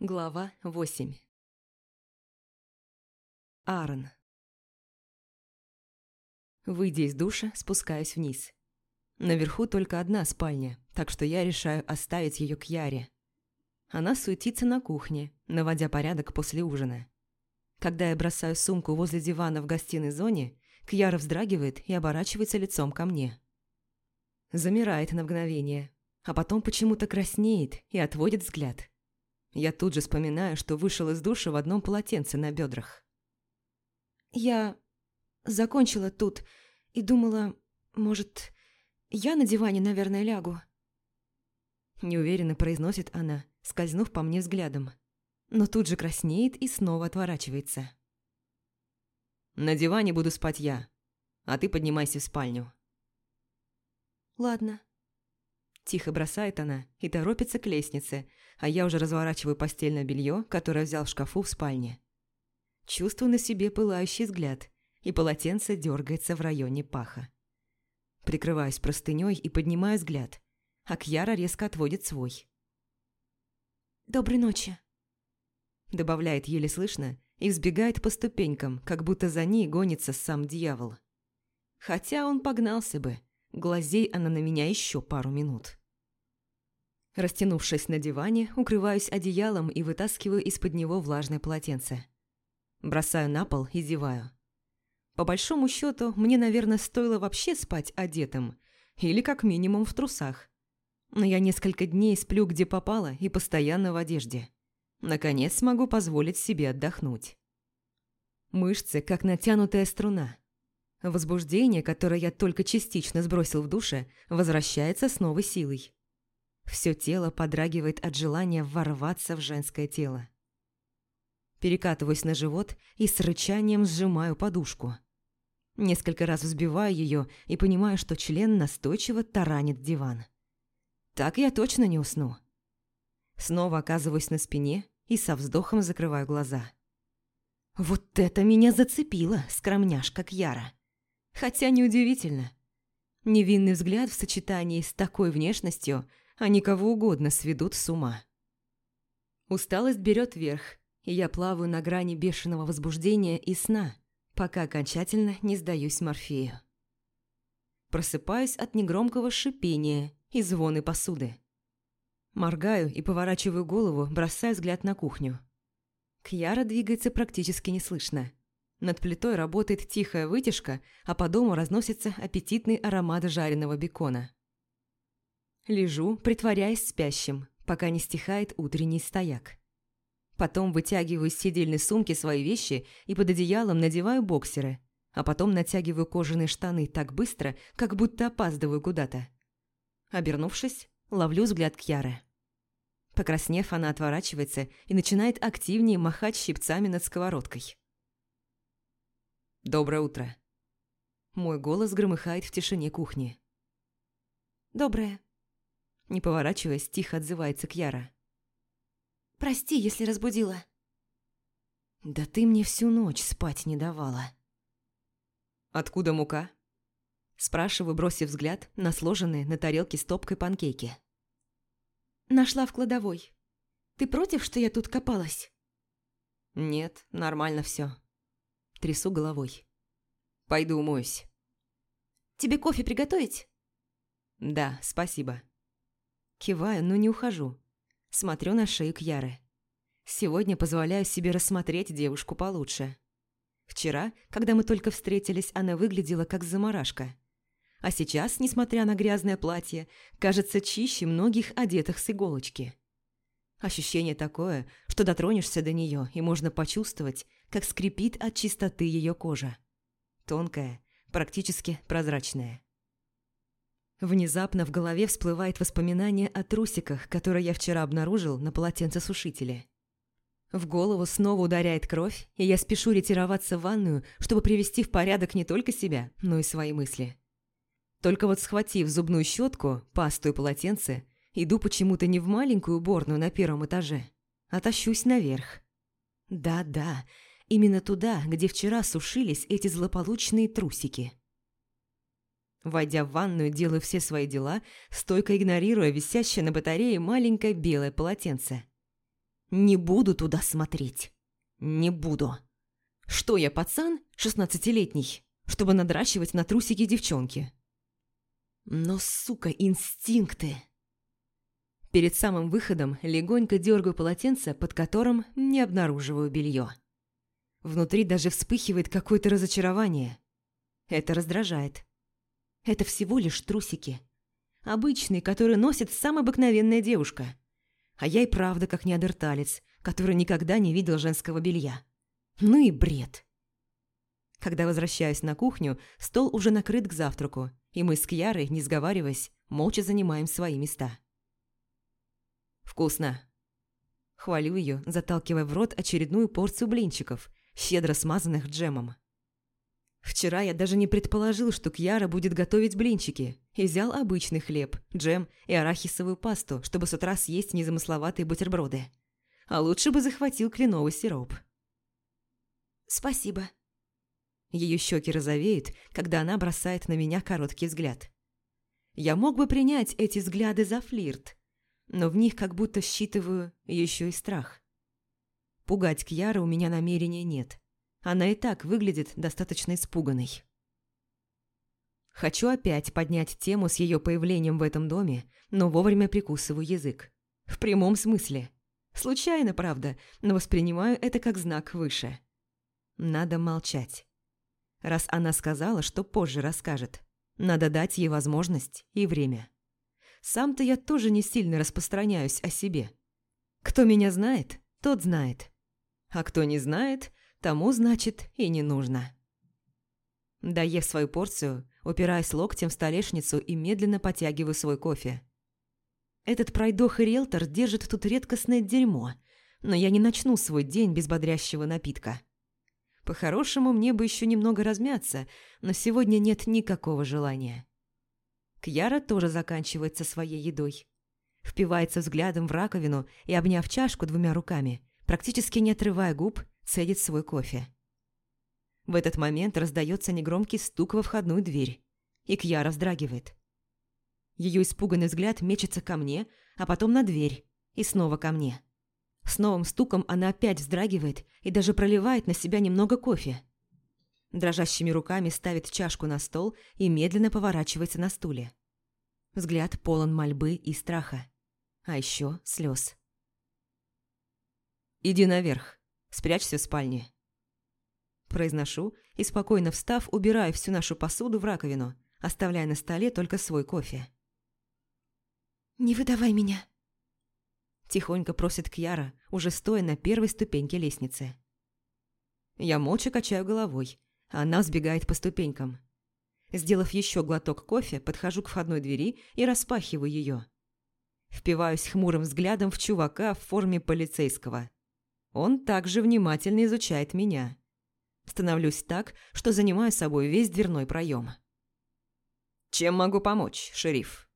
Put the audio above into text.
Глава 8 Аарон Выйдя из душа, спускаюсь вниз. Наверху только одна спальня, так что я решаю оставить ее к Яре. Она суетится на кухне, наводя порядок после ужина. Когда я бросаю сумку возле дивана в гостиной зоне, Кьяра вздрагивает и оборачивается лицом ко мне. Замирает на мгновение, а потом почему-то краснеет и отводит взгляд. Я тут же вспоминаю, что вышел из душа в одном полотенце на бедрах. «Я закончила тут и думала, может, я на диване, наверное, лягу?» Неуверенно произносит она, скользнув по мне взглядом. Но тут же краснеет и снова отворачивается. «На диване буду спать я, а ты поднимайся в спальню». «Ладно», Тихо бросает она и торопится к лестнице, а я уже разворачиваю постельное белье, которое взял в шкафу в спальне. Чувствую на себе пылающий взгляд, и полотенце дергается в районе паха. Прикрываюсь простыней и поднимаю взгляд, а Кьяра резко отводит свой. «Доброй ночи», – добавляет еле слышно и взбегает по ступенькам, как будто за ней гонится сам дьявол. Хотя он погнался бы, глазей она на меня еще пару минут. Растянувшись на диване, укрываюсь одеялом и вытаскиваю из-под него влажное полотенце. Бросаю на пол и зеваю. По большому счету, мне, наверное, стоило вообще спать одетым. Или как минимум в трусах. Но я несколько дней сплю где попало и постоянно в одежде. Наконец смогу позволить себе отдохнуть. Мышцы, как натянутая струна. Возбуждение, которое я только частично сбросил в душе, возвращается с новой силой. Все тело подрагивает от желания ворваться в женское тело. Перекатываюсь на живот и с рычанием сжимаю подушку. Несколько раз взбиваю ее и понимаю, что член настойчиво таранит диван. Так я точно не усну. Снова оказываюсь на спине и со вздохом закрываю глаза. Вот это меня зацепило, скромняшка Кьяра. Хотя неудивительно. Невинный взгляд в сочетании с такой внешностью – они кого угодно сведут с ума. Усталость берет верх, и я плаваю на грани бешеного возбуждения и сна, пока окончательно не сдаюсь Морфею. Просыпаюсь от негромкого шипения и звона посуды. Моргаю и поворачиваю голову, бросая взгляд на кухню. Кьяра двигается практически неслышно. Над плитой работает тихая вытяжка, а по дому разносится аппетитный аромат жареного бекона. Лежу, притворяясь спящим, пока не стихает утренний стояк. Потом вытягиваю из сидельной сумки свои вещи и под одеялом надеваю боксеры, а потом натягиваю кожаные штаны так быстро, как будто опаздываю куда-то. Обернувшись, ловлю взгляд Кьяры. Покраснев, она отворачивается и начинает активнее махать щипцами над сковородкой. «Доброе утро». Мой голос громыхает в тишине кухни. «Доброе», не поворачиваясь, тихо отзывается Кьяра. «Прости, если разбудила». «Да ты мне всю ночь спать не давала». «Откуда мука?» Спрашиваю, бросив взгляд на сложенные на тарелке стопкой панкейки. «Нашла в кладовой. Ты против, что я тут копалась?» «Нет, нормально все. Трясу головой. «Пойду умоюсь». «Тебе кофе приготовить?» «Да, спасибо». Киваю, но не ухожу. Смотрю на шею Кьяры. Сегодня позволяю себе рассмотреть девушку получше. Вчера, когда мы только встретились, она выглядела как заморашка. А сейчас, несмотря на грязное платье, кажется чище многих одетых с иголочки. Ощущение такое, что дотронешься до нее, и можно почувствовать, как скрипит от чистоты ее кожа. Тонкая, практически прозрачная. Внезапно в голове всплывает воспоминание о трусиках, которые я вчера обнаружил на полотенцесушителе. В голову снова ударяет кровь, и я спешу ретироваться в ванную, чтобы привести в порядок не только себя, но и свои мысли. Только вот схватив зубную щетку, пасту и полотенце, иду почему-то не в маленькую уборную на первом этаже, а тащусь наверх. Да-да, именно туда, где вчера сушились эти злополучные трусики. Войдя в ванную, делаю все свои дела, стойко игнорируя висящее на батарее маленькое белое полотенце. Не буду туда смотреть. Не буду. Что я, пацан, шестнадцатилетний, чтобы надращивать на трусики девчонки? Но, сука, инстинкты. Перед самым выходом легонько дергаю полотенце, под которым не обнаруживаю белье. Внутри даже вспыхивает какое-то разочарование. Это раздражает. Это всего лишь трусики. Обычные, которые носит самая обыкновенная девушка. А я и правда как неандерталец, который никогда не видел женского белья. Ну и бред. Когда возвращаюсь на кухню, стол уже накрыт к завтраку, и мы с Кьярой, не сговариваясь, молча занимаем свои места. «Вкусно!» Хвалю ее, заталкивая в рот очередную порцию блинчиков, щедро смазанных джемом. Вчера я даже не предположил, что Кьяра будет готовить блинчики, и взял обычный хлеб, джем и арахисовую пасту, чтобы с утра съесть незамысловатые бутерброды. А лучше бы захватил кленовый сироп. «Спасибо». Ее щеки розовеют, когда она бросает на меня короткий взгляд. Я мог бы принять эти взгляды за флирт, но в них как будто считываю еще и страх. Пугать Кьяра у меня намерения нет. Она и так выглядит достаточно испуганной. Хочу опять поднять тему с ее появлением в этом доме, но вовремя прикусываю язык. В прямом смысле. Случайно, правда, но воспринимаю это как знак выше. Надо молчать. Раз она сказала, что позже расскажет, надо дать ей возможность и время. Сам-то я тоже не сильно распространяюсь о себе. Кто меня знает, тот знает. А кто не знает, тому, значит, и не нужно. Доев свою порцию, упираясь локтем в столешницу и медленно потягиваю свой кофе. Этот пройдох и риэлтор держит тут редкостное дерьмо, но я не начну свой день без бодрящего напитка. По-хорошему, мне бы еще немного размяться, но сегодня нет никакого желания. Кьяра тоже заканчивается своей едой. Впивается взглядом в раковину и, обняв чашку двумя руками, практически не отрывая губ, цедит свой кофе. В этот момент раздается негромкий стук во входную дверь, и Кьяра вздрагивает. Ее испуганный взгляд мечется ко мне, а потом на дверь, и снова ко мне. С новым стуком она опять вздрагивает и даже проливает на себя немного кофе. Дрожащими руками ставит чашку на стол и медленно поворачивается на стуле. Взгляд полон мольбы и страха. А еще слез. «Иди наверх», Спрячься в спальне». Произношу и, спокойно встав, убираю всю нашу посуду в раковину, оставляя на столе только свой кофе. «Не выдавай меня!» Тихонько просит Кьяра, уже стоя на первой ступеньке лестницы. Я молча качаю головой, она сбегает по ступенькам. Сделав еще глоток кофе, подхожу к входной двери и распахиваю ее. Впиваюсь хмурым взглядом в чувака в форме полицейского. Он также внимательно изучает меня. Становлюсь так, что занимаю собой весь дверной проем. «Чем могу помочь, шериф?»